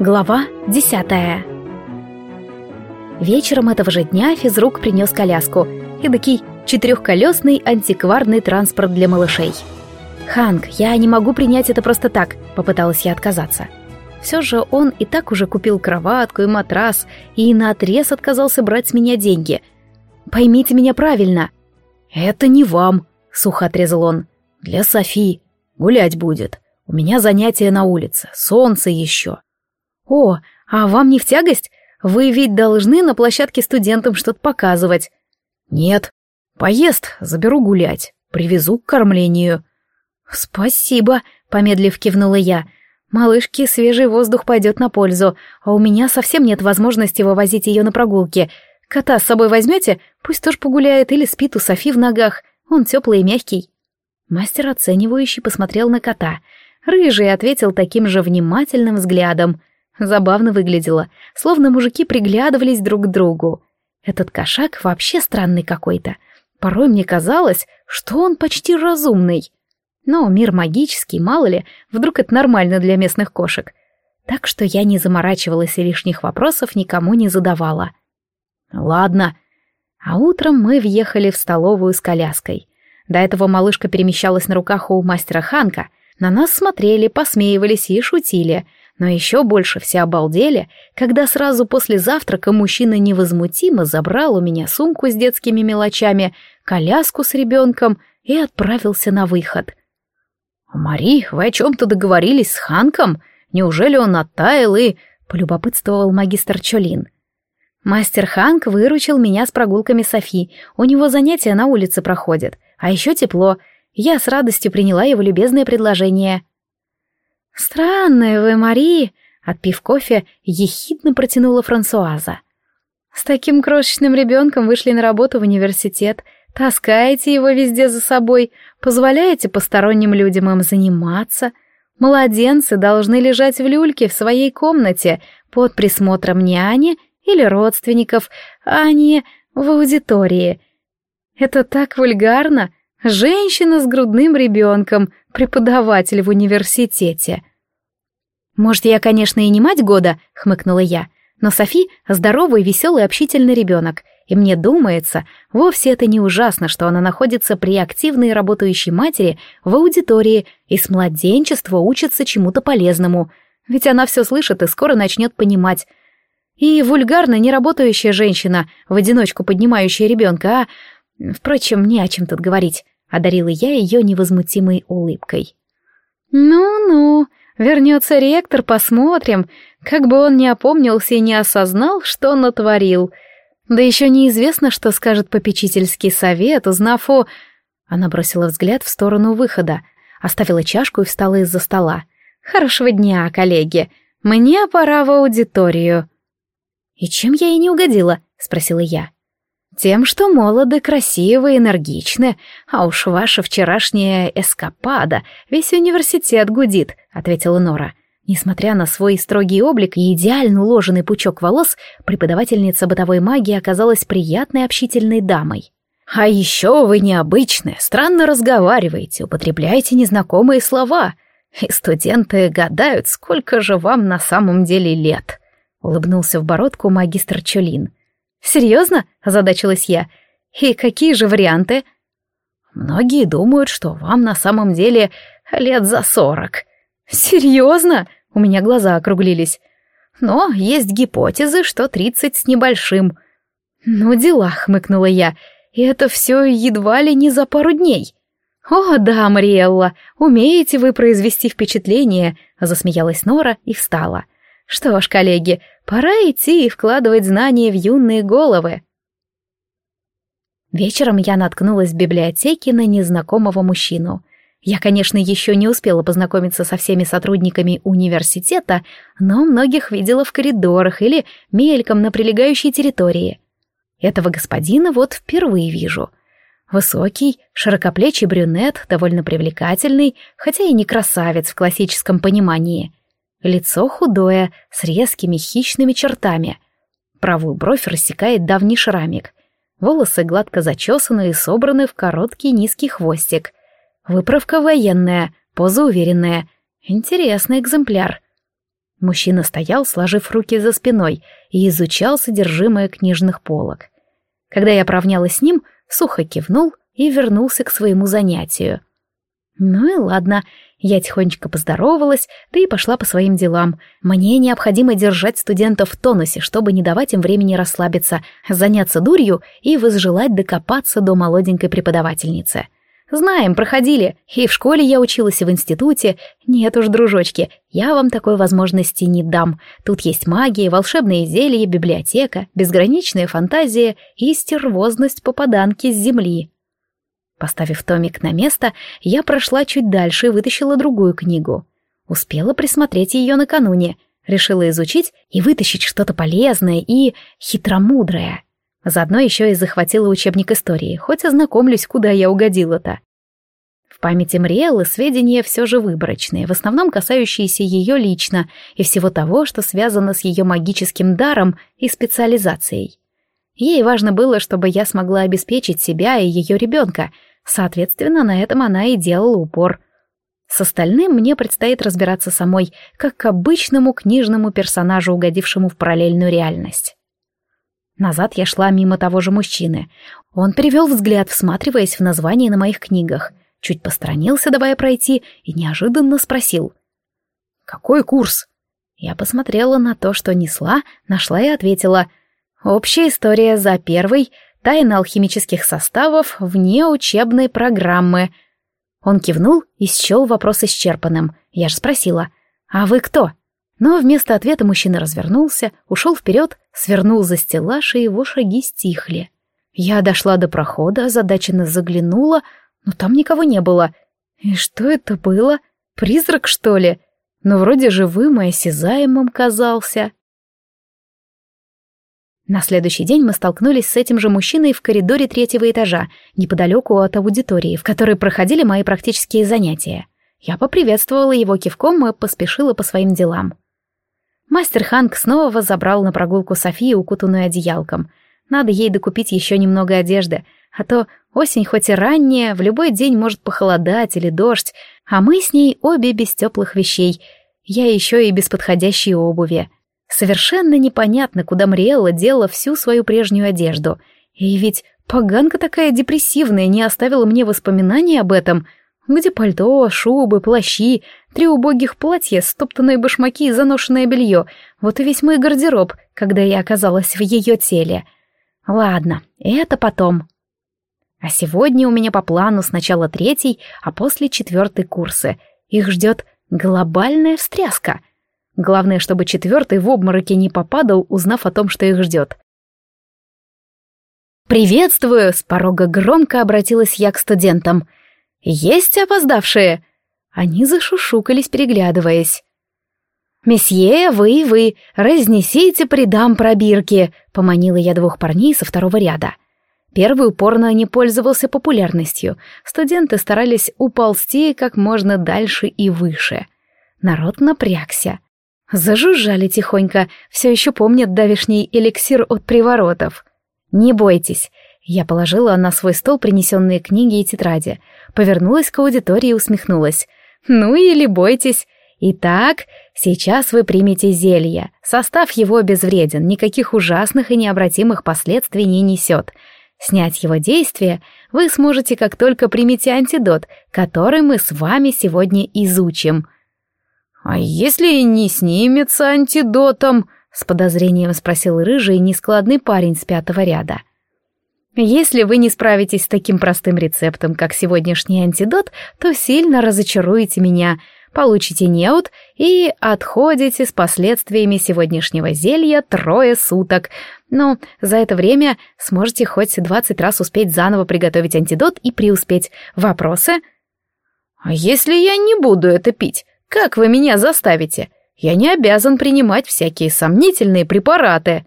Глава десятая Вечером этого же дня физрук принес коляску, эдакий четырехколесный антикварный транспорт для малышей. «Ханк, я не могу принять это просто так», — попыталась я отказаться. Все же он и так уже купил кроватку и матрас, и наотрез отказался брать с меня деньги. «Поймите меня правильно». «Это не вам», — сухо отрезал он. «Для Софи. Гулять будет. У меня занятия на улице, солнце еще». «О, а вам не в тягость? Вы ведь должны на площадке студентам что-то показывать». «Нет. Поезд заберу гулять. Привезу к кормлению». «Спасибо», — помедлив кивнула я. «Малышке свежий воздух пойдет на пользу, а у меня совсем нет возможности вывозить ее на прогулки. Кота с собой возьмете? Пусть тоже погуляет или спит у Софи в ногах. Он теплый и мягкий». Мастер оценивающий посмотрел на кота. Рыжий ответил таким же внимательным взглядом. Забавно выглядело, словно мужики приглядывались друг к другу. Этот кошак вообще странный какой-то. Порой мне казалось, что он почти разумный. Но мир магический, мало ли, вдруг это нормально для местных кошек. Так что я не заморачивалась и лишних вопросов никому не задавала. Ладно. А утром мы въехали в столовую с коляской. До этого малышка перемещалась на руках у мастера Ханка. На нас смотрели, посмеивались и шутили — но еще больше все обалдели, когда сразу после завтрака мужчина невозмутимо забрал у меня сумку с детскими мелочами, коляску с ребенком и отправился на выход. «Мари, вы о чем-то договорились с Ханком? Неужели он оттаял и...» — полюбопытствовал магистр Чолин. «Мастер Ханк выручил меня с прогулками Софи. У него занятия на улице проходят. А еще тепло. Я с радостью приняла его любезное предложение». «Странная вы, Мари!» — отпив кофе, ехидно протянула Франсуаза. «С таким крошечным ребенком вышли на работу в университет, таскаете его везде за собой, позволяете посторонним людям им заниматься. Младенцы должны лежать в люльке в своей комнате под присмотром няни или родственников, а не в аудитории. Это так вульгарно!» Женщина с грудным ребенком, преподаватель в университете. «Может, я, конечно, и не мать года», — хмыкнула я, «но Софи — здоровый, веселый, общительный ребенок, и мне думается, вовсе это не ужасно, что она находится при активной работающей матери в аудитории и с младенчества учится чему-то полезному, ведь она все слышит и скоро начнет понимать. И вульгарно неработающая женщина, в одиночку поднимающая ребенка, а... Впрочем, не о чем тут говорить. Одарила я ее невозмутимой улыбкой. «Ну-ну, вернется ректор, посмотрим, как бы он не опомнился и не осознал, что он натворил. Да еще неизвестно, что скажет попечительский совет, узнав о...» Она бросила взгляд в сторону выхода, оставила чашку и встала из-за стола. «Хорошего дня, коллеги. Мне пора в аудиторию». «И чем я ей не угодила?» — спросила я. Тем, что молоды, красивы, энергичны, а уж ваша вчерашняя эскапада весь университет гудит, ответила Нора. Несмотря на свой строгий облик и идеально уложенный пучок волос, преподавательница бытовой магии оказалась приятной общительной дамой. «А еще вы необычны, странно разговариваете, употребляете незнакомые слова, и студенты гадают, сколько же вам на самом деле лет», — улыбнулся в бородку магистр Чолин. «Серьезно?» — озадачилась я. «И какие же варианты?» «Многие думают, что вам на самом деле лет за сорок». «Серьезно?» — у меня глаза округлились. «Но есть гипотезы, что тридцать с небольшим». «Ну дела», — хмыкнула я, — «и это все едва ли не за пару дней». «О, да, Мариэлла, умеете вы произвести впечатление», — засмеялась Нора и встала. «Что ж, коллеги, Пора идти и вкладывать знания в юные головы. Вечером я наткнулась в библиотеке на незнакомого мужчину. Я, конечно, еще не успела познакомиться со всеми сотрудниками университета, но многих видела в коридорах или мельком на прилегающей территории. Этого господина вот впервые вижу. Высокий, широкоплечий брюнет, довольно привлекательный, хотя и не красавец в классическом понимании — Лицо худое, с резкими хищными чертами. Правую бровь рассекает давний шрамик. Волосы гладко зачесаны и собраны в короткий низкий хвостик. Выправка военная, поза уверенная. Интересный экземпляр. Мужчина стоял, сложив руки за спиной, и изучал содержимое книжных полок. Когда я поравнялась с ним, сухо кивнул и вернулся к своему занятию. Ну и ладно, я тихонечко поздоровалась, да и пошла по своим делам. Мне необходимо держать студентов в тонусе, чтобы не давать им времени расслабиться, заняться дурью и возжелать докопаться до молоденькой преподавательницы. Знаем, проходили. И в школе я училась, и в институте. Нет уж, дружочки, я вам такой возможности не дам. Тут есть магия, волшебные зелья, библиотека, безграничная фантазия и стервозность попаданки с земли. Поставив томик на место, я прошла чуть дальше и вытащила другую книгу. Успела присмотреть ее накануне. Решила изучить и вытащить что-то полезное и хитромудрое. Заодно еще и захватила учебник истории, хоть ознакомлюсь, куда я угодила-то. В памяти Мриэллы сведения все же выборочные, в основном касающиеся ее лично и всего того, что связано с ее магическим даром и специализацией. Ей важно было, чтобы я смогла обеспечить себя и ее ребенка, соответственно, на этом она и делала упор. С остальным мне предстоит разбираться самой, как к обычному книжному персонажу, угодившему в параллельную реальность. Назад я шла мимо того же мужчины. Он перевел взгляд, всматриваясь в название на моих книгах, чуть посторонился, давая пройти, и неожиданно спросил. «Какой курс?» Я посмотрела на то, что несла, нашла и ответила. «Общая история за первый, тайна алхимических составов вне учебной программы». Он кивнул и счел вопрос исчерпанным. Я же спросила, «А вы кто?» Но вместо ответа мужчина развернулся, ушел вперед, свернул за стеллаж, и его шаги стихли. Я дошла до прохода, озадаченно заглянула, но там никого не было. И что это было? Призрак, что ли? Но вроде живым и осязаемым казался. На следующий день мы столкнулись с этим же мужчиной в коридоре третьего этажа, неподалеку от аудитории, в которой проходили мои практические занятия. Я поприветствовала его кивком и поспешила по своим делам. Мастер Ханк снова забрал на прогулку Софию, укутанную одеялком. Надо ей докупить еще немного одежды, а то осень хоть и ранняя, в любой день может похолодать или дождь, а мы с ней обе без теплых вещей, я еще и без подходящей обуви. Совершенно непонятно, куда Мриэлла дела всю свою прежнюю одежду. И ведь поганка такая депрессивная не оставила мне воспоминаний об этом — где пальто, шубы, плащи, три убогих платья, стоптанные башмаки и заношенное белье. Вот и весь мой гардероб, когда я оказалась в ее теле. Ладно, это потом. А сегодня у меня по плану сначала третий, а после четвертый курсы. Их ждет глобальная встряска. Главное, чтобы четвертый в обмороке не попадал, узнав о том, что их ждет. «Приветствую!» — с порога громко обратилась я к студентам — «Есть опоздавшие?» Они зашушукались, переглядываясь. «Месье, вы, вы, разнесите придам пробирки», — поманила я двух парней со второго ряда. Первый упорно не пользовался популярностью. Студенты старались уползти как можно дальше и выше. Народ напрягся. Зажужжали тихонько, все еще помнят давишний эликсир от приворотов. «Не бойтесь, я положила на свой стол принесенные книги и тетради, повернулась к аудитории и усмехнулась. «Ну или бойтесь. Итак, сейчас вы примете зелье. Состав его безвреден, никаких ужасных и необратимых последствий не несет. Снять его действие вы сможете, как только примете антидот, который мы с вами сегодня изучим». «А если не снимется антидотом?» — с подозрением спросил рыжий нескладный парень с пятого ряда. Если вы не справитесь с таким простым рецептом, как сегодняшний антидот, то сильно разочаруете меня, получите неуд и отходите с последствиями сегодняшнего зелья трое суток. Но за это время сможете хоть двадцать раз успеть заново приготовить антидот и преуспеть. Вопросы? «А если я не буду это пить, как вы меня заставите? Я не обязан принимать всякие сомнительные препараты».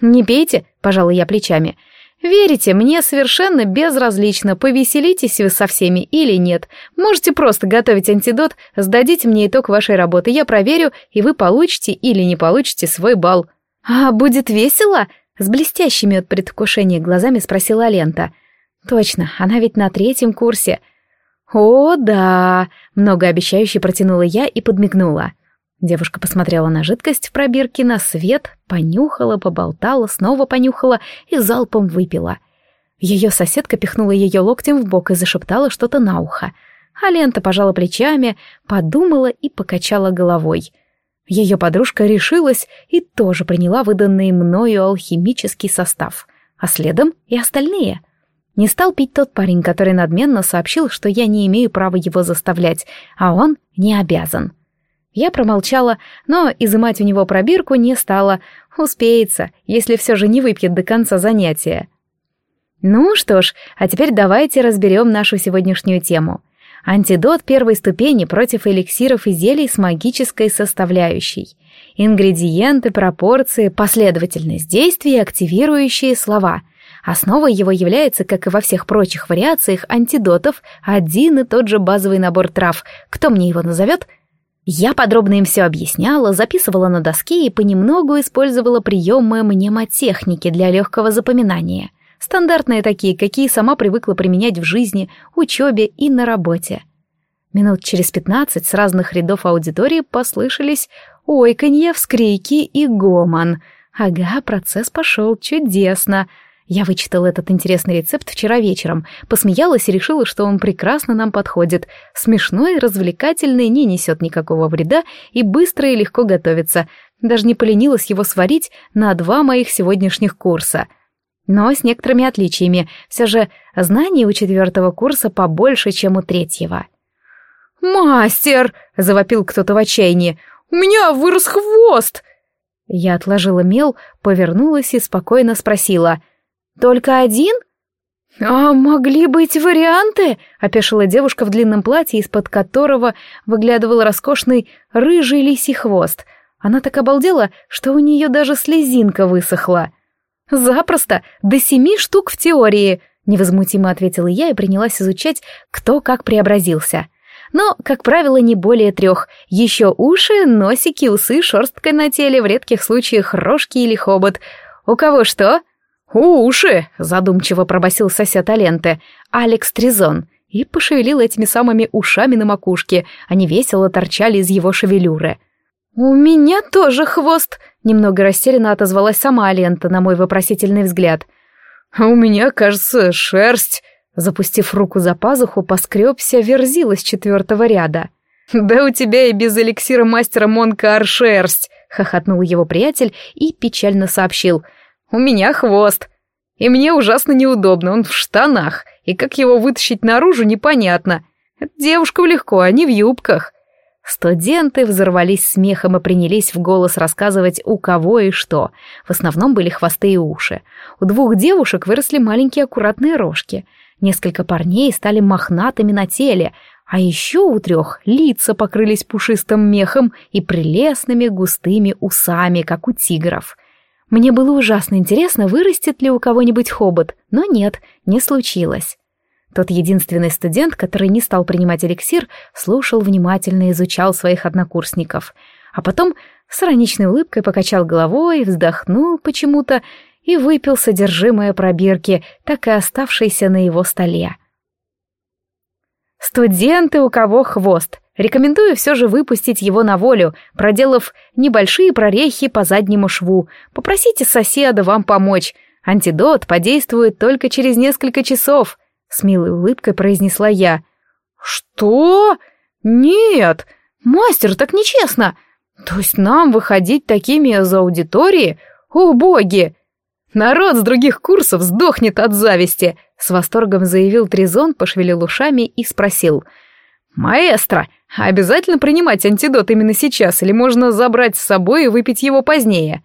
«Не пейте», — пожала я плечами, — Верите, мне совершенно безразлично, повеселитесь вы со всеми или нет. Можете просто готовить антидот, сдадите мне итог вашей работы, я проверю, и вы получите или не получите свой балл. А будет весело? С блестящими от предвкушения глазами спросила Лента. Точно, она ведь на третьем курсе. О, да, многообещающе протянула я и подмигнула. Девушка посмотрела на жидкость в пробирке, на свет, понюхала, поболтала, снова понюхала и залпом выпила. Ее соседка пихнула ее локтем в бок и зашептала что-то на ухо. А Лента пожала плечами, подумала и покачала головой. Ее подружка решилась и тоже приняла выданный мною алхимический состав, а следом и остальные — не стал пить тот парень, который надменно сообщил, что я не имею права его заставлять, а он не обязан. Я промолчала, но изымать у него пробирку не стала. Успеется, если все же не выпьет до конца занятия. Ну что ж, а теперь давайте разберем нашу сегодняшнюю тему. Антидот первой ступени против эликсиров и зелий с магической составляющей. Ингредиенты, пропорции, последовательность действий активирующие слова — Основой его является, как и во всех прочих вариациях антидотов, один и тот же базовый набор трав. Кто мне его назовет? Я подробно им все объясняла, записывала на доске и понемногу использовала приемы мнемотехники для легкого запоминания. Стандартные такие, какие сама привыкла применять в жизни, учебе и на работе. Минут через пятнадцать с разных рядов аудитории послышались ойканье, вскрики и гомон. Ага, процесс пошел чудесно — я вычитала этот интересный рецепт вчера вечером, посмеялась и решила, что он прекрасно нам подходит. Смешной, развлекательный, не несет никакого вреда и быстро и легко готовится. Даже не поленилась его сварить на два моих сегодняшних курса. Но с некоторыми отличиями. Все же знаний у четвертого курса побольше, чем у третьего. «Мастер!» — завопил кто-то в отчаянии. «У меня вырос хвост!» Я отложила мел, повернулась и спокойно спросила — только один? А могли быть варианты? Опешила девушка в длинном платье, из-под которого выглядывал роскошный рыжий лисий хвост. Она так обалдела, что у нее даже слезинка высохла. «Запросто! До семи штук в теории!» — невозмутимо ответила я и принялась изучать, кто как преобразился. Но, как правило, не более трех. Еще уши, носики, усы, шерстка на теле, в редких случаях рожки или хобот. У кого что? «Уши!» — задумчиво пробасил сосед Аленты, Алекс Тризон, и пошевелил этими самыми ушами на макушке, они весело торчали из его шевелюры. «У меня тоже хвост!» — немного растерянно отозвалась сама Алента на мой вопросительный взгляд. «А у меня, кажется, шерсть!» Запустив руку за пазуху, поскребся верзила с четвертого ряда. «Да у тебя и без эликсира мастера Монкар шерсть!» — хохотнул его приятель и печально сообщил — у меня хвост. И мне ужасно неудобно, он в штанах, и как его вытащить наружу, непонятно. Девушкам легко, они в юбках. Студенты взорвались смехом и принялись в голос рассказывать, у кого и что. В основном были хвосты и уши. У двух девушек выросли маленькие аккуратные рожки. Несколько парней стали мохнатыми на теле, а еще у трех лица покрылись пушистым мехом и прелестными густыми усами, как у тигров. Мне было ужасно интересно, вырастет ли у кого-нибудь хобот, но нет, не случилось. Тот единственный студент, который не стал принимать эликсир, слушал внимательно и изучал своих однокурсников. А потом с ироничной улыбкой покачал головой, вздохнул почему-то и выпил содержимое пробирки, так и оставшейся на его столе. «Студенты, у кого хвост!» Рекомендую все же выпустить его на волю, проделав небольшие прорехи по заднему шву. Попросите соседа вам помочь. Антидот подействует только через несколько часов», — с милой улыбкой произнесла я. «Что? Нет! Мастер, так нечестно! То есть нам выходить такими из аудитории? О, боги!» «Народ с других курсов сдохнет от зависти!» — с восторгом заявил Тризон, пошевелил ушами и спросил. «Маэстро, обязательно принимать антидот именно сейчас или можно забрать с собой и выпить его позднее?»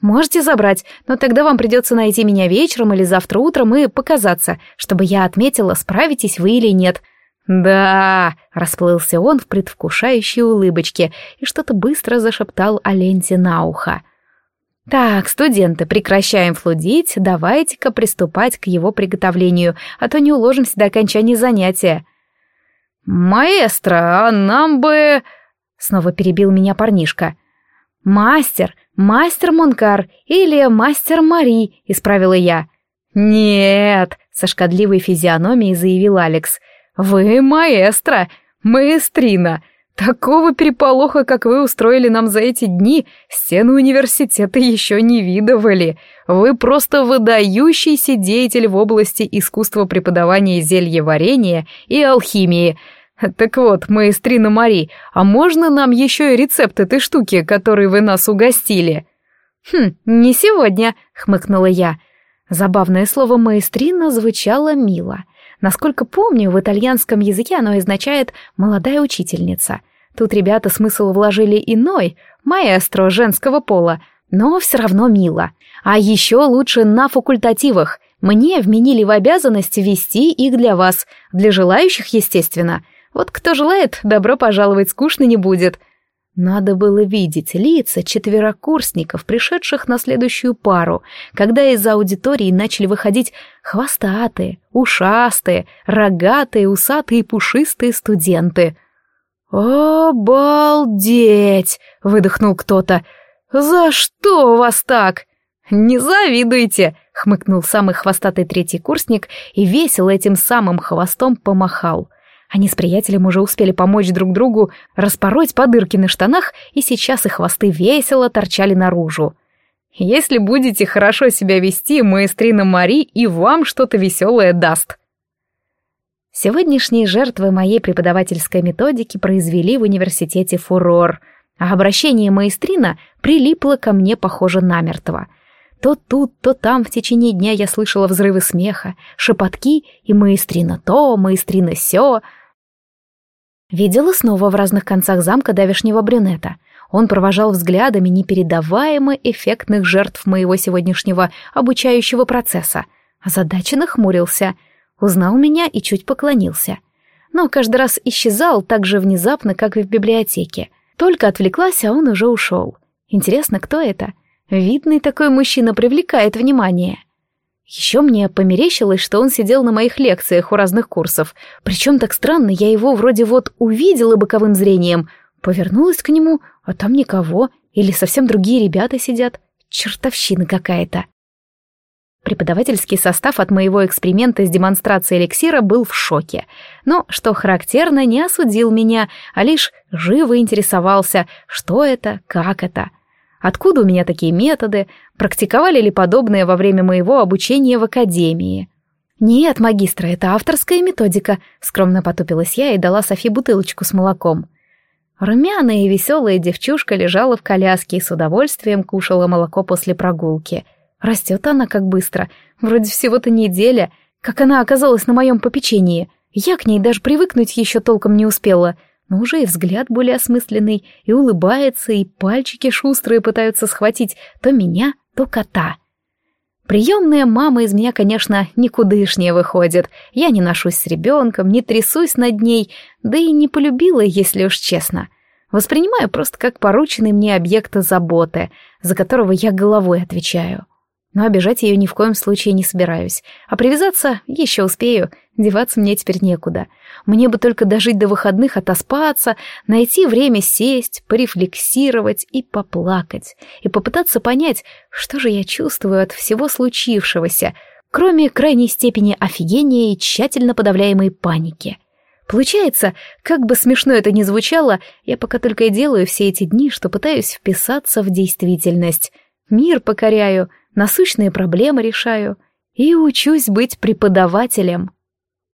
«Можете забрать, но тогда вам придется найти меня вечером или завтра утром и показаться, чтобы я отметила, справитесь вы или нет». «Да!» — расплылся он в предвкушающей улыбочке и что-то быстро зашептал Аленте на ухо. «Так, студенты, прекращаем флудить, давайте-ка приступать к его приготовлению, а то не уложимся до окончания занятия». «Маэстро, а нам бы...» Снова перебил меня парнишка. «Мастер, мастер Монкар или мастер Мари», — исправила я. «Нет», — со шкодливой физиономией заявил Алекс. «Вы маэстро, маэстрина. Такого переполоха, как вы устроили нам за эти дни, стены университета еще не видывали. Вы просто выдающийся деятель в области искусства преподавания зельеварения и алхимии. Так вот, маэстрина Мари, а можно нам еще и рецепт этой штуки, которой вы нас угостили?» «Хм, не сегодня», — хмыкнула я. Забавное слово «маэстрина» звучало мило — Насколько помню, в итальянском языке оно означает «молодая учительница». Тут ребята смысл вложили иной, маэстро женского пола, но все равно мило. А еще лучше на факультативах. Мне вменили в обязанность вести их для вас, для желающих, естественно. Вот кто желает, добро пожаловать, скучно не будет. Надо было видеть лица четверокурсников, пришедших на следующую пару, когда из аудитории начали выходить хвостатые, ушастые, рогатые, усатые и пушистые студенты. «Обалдеть!» — выдохнул кто-то. «За что вас так?» «Не завидуйте!» — хмыкнул самый хвостатый третий курсник и весело этим самым хвостом помахал. Они с приятелем уже успели помочь друг другу распороть по дырке на штанах, и сейчас их хвосты весело торчали наружу. Если будете хорошо себя вести, маэстрина Мари и вам что-то веселое даст. Сегодняшние жертвы моей преподавательской методики произвели в университете фурор, а обращение маэстрина прилипло ко мне, похоже, намертво. То тут, то там в течение дня я слышала взрывы смеха, шепотки и маэстрина то, маэстрина сё — Видела снова в разных концах замка давешнего брюнета. Он провожал взглядами непередаваемо эффектных жертв моего сегодняшнего обучающего процесса. Озадаченно хмурился. Узнал меня и чуть поклонился. Но каждый раз исчезал так же внезапно, как и в библиотеке. Только отвлеклась, а он уже ушел. Интересно, кто это? Видный такой мужчина привлекает внимание. Еще мне померещилось, что он сидел на моих лекциях у разных курсов. Причем так странно, я его вроде вот увидела боковым зрением, повернулась к нему, а там никого, или совсем другие ребята сидят. Чертовщина какая-то. Преподавательский состав от моего эксперимента с демонстрацией эликсира был в шоке. Но, что характерно, не осудил меня, а лишь живо интересовался, что это, как это — Откуда у меня такие методы? Практиковали ли подобное во время моего обучения в академии? «Нет, магистра, это авторская методика», — скромно потупилась я и дала Софи бутылочку с молоком. Румяная и веселая девчушка лежала в коляске и с удовольствием кушала молоко после прогулки. Растет она как быстро, вроде всего-то неделя, как она оказалась на моем попечении. Я к ней даже привыкнуть еще толком не успела — но уже и взгляд более осмысленный, и улыбается, и пальчики шустрые пытаются схватить то меня, то кота. Приемная мама из меня, конечно, никудышнее выходит. Я не ношусь с ребенком, не трясусь над ней, да и не полюбила, если уж честно. Воспринимаю просто как порученный мне объект заботы, за которого я головой отвечаю. Но обижать ее ни в коем случае не собираюсь. А привязаться еще успею, деваться мне теперь некуда. Мне бы только дожить до выходных, отоспаться, найти время сесть, порефлексировать и поплакать. И попытаться понять, что же я чувствую от всего случившегося, кроме крайней степени офигения и тщательно подавляемой паники. Получается, как бы смешно это ни звучало, я пока только и делаю все эти дни, что пытаюсь вписаться в действительность. Мир покоряю — насущные проблемы решаю и учусь быть преподавателем.